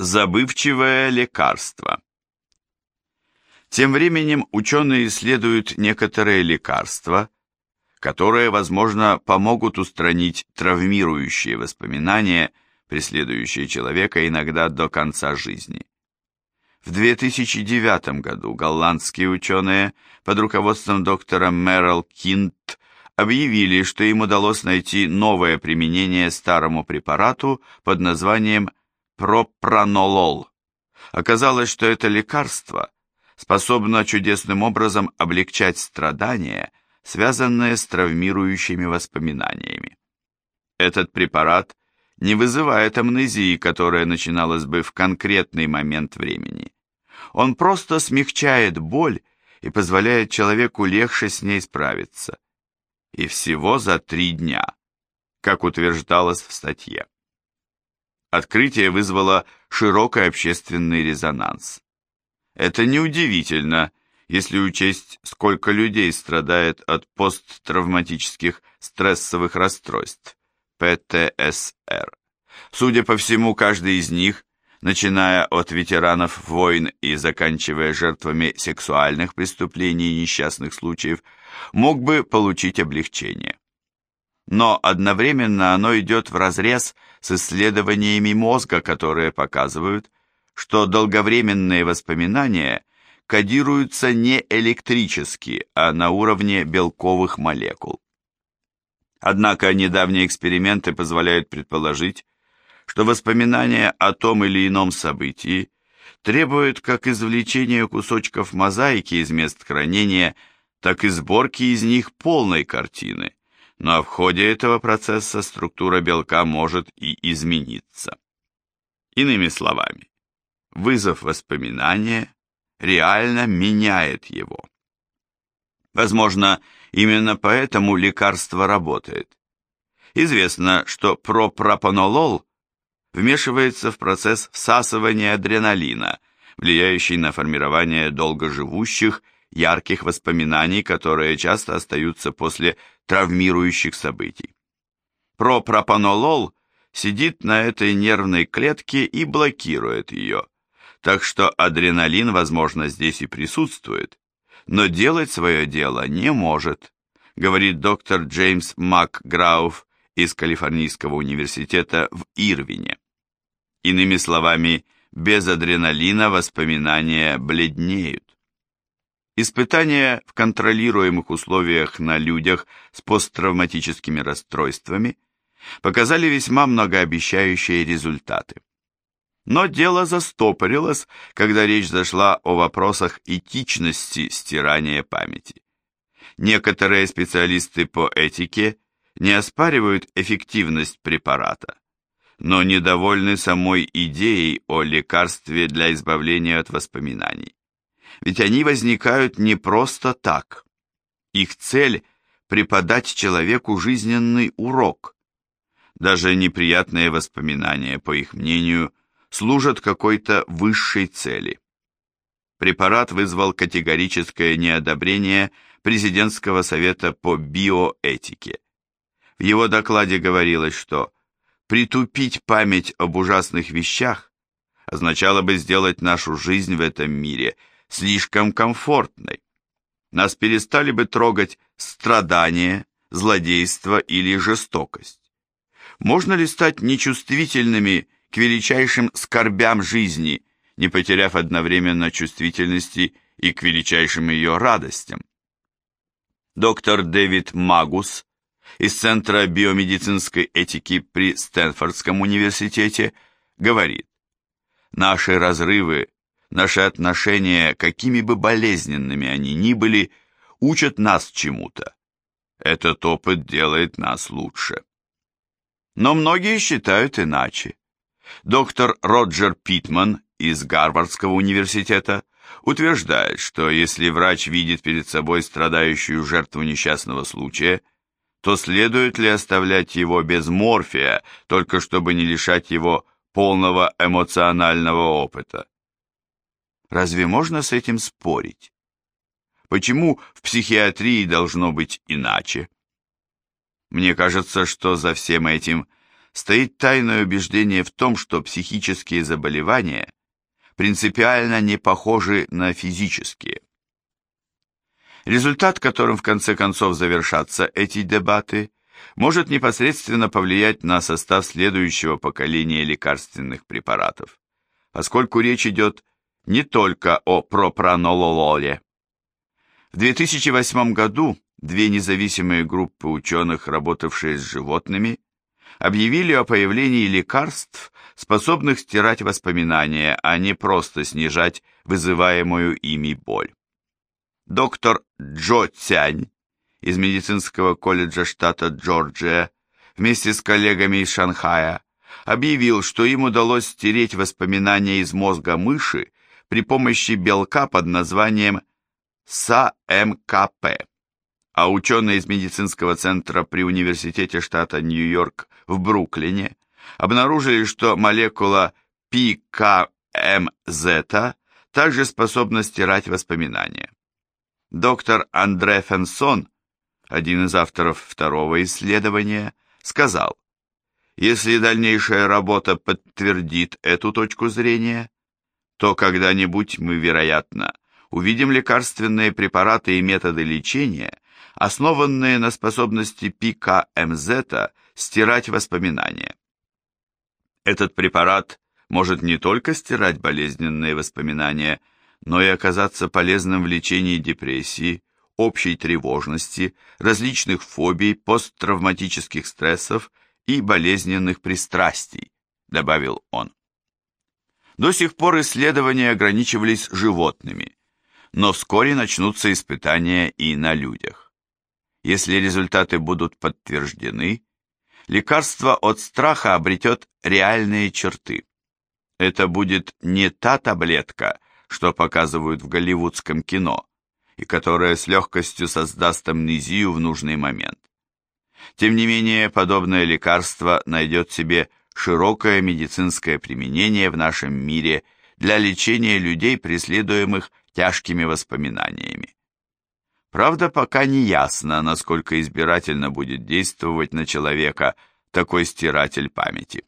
Забывчивое лекарство. Тем временем ученые исследуют некоторые лекарства, которые, возможно, помогут устранить травмирующие воспоминания, преследующие человека иногда до конца жизни. В 2009 году голландские ученые под руководством доктора Мерл Кинт объявили, что им удалось найти новое применение старому препарату под названием пропранолол. Оказалось, что это лекарство способно чудесным образом облегчать страдания, связанные с травмирующими воспоминаниями. Этот препарат не вызывает амнезии, которая начиналась бы в конкретный момент времени. Он просто смягчает боль и позволяет человеку легче с ней справиться. И всего за три дня, как утверждалось в статье. Открытие вызвало широкий общественный резонанс. Это неудивительно, если учесть, сколько людей страдает от посттравматических стрессовых расстройств, ПТСР. Судя по всему, каждый из них, начиная от ветеранов войн и заканчивая жертвами сексуальных преступлений и несчастных случаев, мог бы получить облегчение но одновременно оно идет вразрез с исследованиями мозга, которые показывают, что долговременные воспоминания кодируются не электрически, а на уровне белковых молекул. Однако недавние эксперименты позволяют предположить, что воспоминания о том или ином событии требуют как извлечения кусочков мозаики из мест хранения, так и сборки из них полной картины, но в ходе этого процесса структура белка может и измениться. Иными словами, вызов воспоминания реально меняет его. Возможно, именно поэтому лекарство работает. Известно, что пропропанолол вмешивается в процесс всасывания адреналина, влияющий на формирование долгоживущих, ярких воспоминаний, которые часто остаются после травмирующих событий. Пропропанолол сидит на этой нервной клетке и блокирует ее, так что адреналин, возможно, здесь и присутствует, но делать свое дело не может, говорит доктор Джеймс МакГрауф из Калифорнийского университета в Ирвине. Иными словами, без адреналина воспоминания бледнеют. Испытания в контролируемых условиях на людях с посттравматическими расстройствами показали весьма многообещающие результаты. Но дело застопорилось, когда речь зашла о вопросах этичности стирания памяти. Некоторые специалисты по этике не оспаривают эффективность препарата, но недовольны самой идеей о лекарстве для избавления от воспоминаний ведь они возникают не просто так. Их цель – преподать человеку жизненный урок. Даже неприятные воспоминания, по их мнению, служат какой-то высшей цели. Препарат вызвал категорическое неодобрение президентского совета по биоэтике. В его докладе говорилось, что притупить память об ужасных вещах означало бы сделать нашу жизнь в этом мире – слишком комфортной. Нас перестали бы трогать страдания, злодейство или жестокость. Можно ли стать нечувствительными к величайшим скорбям жизни, не потеряв одновременно чувствительности и к величайшим ее радостям? Доктор Дэвид Магус из Центра биомедицинской этики при Стэнфордском университете говорит, наши разрывы Наши отношения, какими бы болезненными они ни были, учат нас чему-то. Этот опыт делает нас лучше. Но многие считают иначе. Доктор Роджер Питман из Гарвардского университета утверждает, что если врач видит перед собой страдающую жертву несчастного случая, то следует ли оставлять его без морфия, только чтобы не лишать его полного эмоционального опыта? Разве можно с этим спорить? Почему в психиатрии должно быть иначе? Мне кажется, что за всем этим стоит тайное убеждение в том, что психические заболевания принципиально не похожи на физические. Результат, которым в конце концов завершатся эти дебаты, может непосредственно повлиять на состав следующего поколения лекарственных препаратов, поскольку речь идет не только о пропранолололе. В 2008 году две независимые группы ученых, работавшие с животными, объявили о появлении лекарств, способных стирать воспоминания, а не просто снижать вызываемую ими боль. Доктор Джо Цянь из медицинского колледжа штата Джорджия вместе с коллегами из Шанхая объявил, что им удалось стереть воспоминания из мозга мыши при помощи белка под названием САМКП. А ученые из медицинского центра при университете штата Нью-Йорк в Бруклине обнаружили, что молекула ПКМЗ также способна стирать воспоминания. Доктор Андре Фенсон один из авторов второго исследования, сказал, если дальнейшая работа подтвердит эту точку зрения, то когда-нибудь мы, вероятно, увидим лекарственные препараты и методы лечения, основанные на способности ПКМЗ стирать воспоминания. Этот препарат может не только стирать болезненные воспоминания, но и оказаться полезным в лечении депрессии, общей тревожности, различных фобий, посттравматических стрессов и болезненных пристрастий, добавил он. До сих пор исследования ограничивались животными, но вскоре начнутся испытания и на людях. Если результаты будут подтверждены, лекарство от страха обретет реальные черты. Это будет не та таблетка, что показывают в голливудском кино, и которая с легкостью создаст амнезию в нужный момент. Тем не менее, подобное лекарство найдет себе широкое медицинское применение в нашем мире для лечения людей, преследуемых тяжкими воспоминаниями. Правда, пока не ясно, насколько избирательно будет действовать на человека такой стиратель памяти.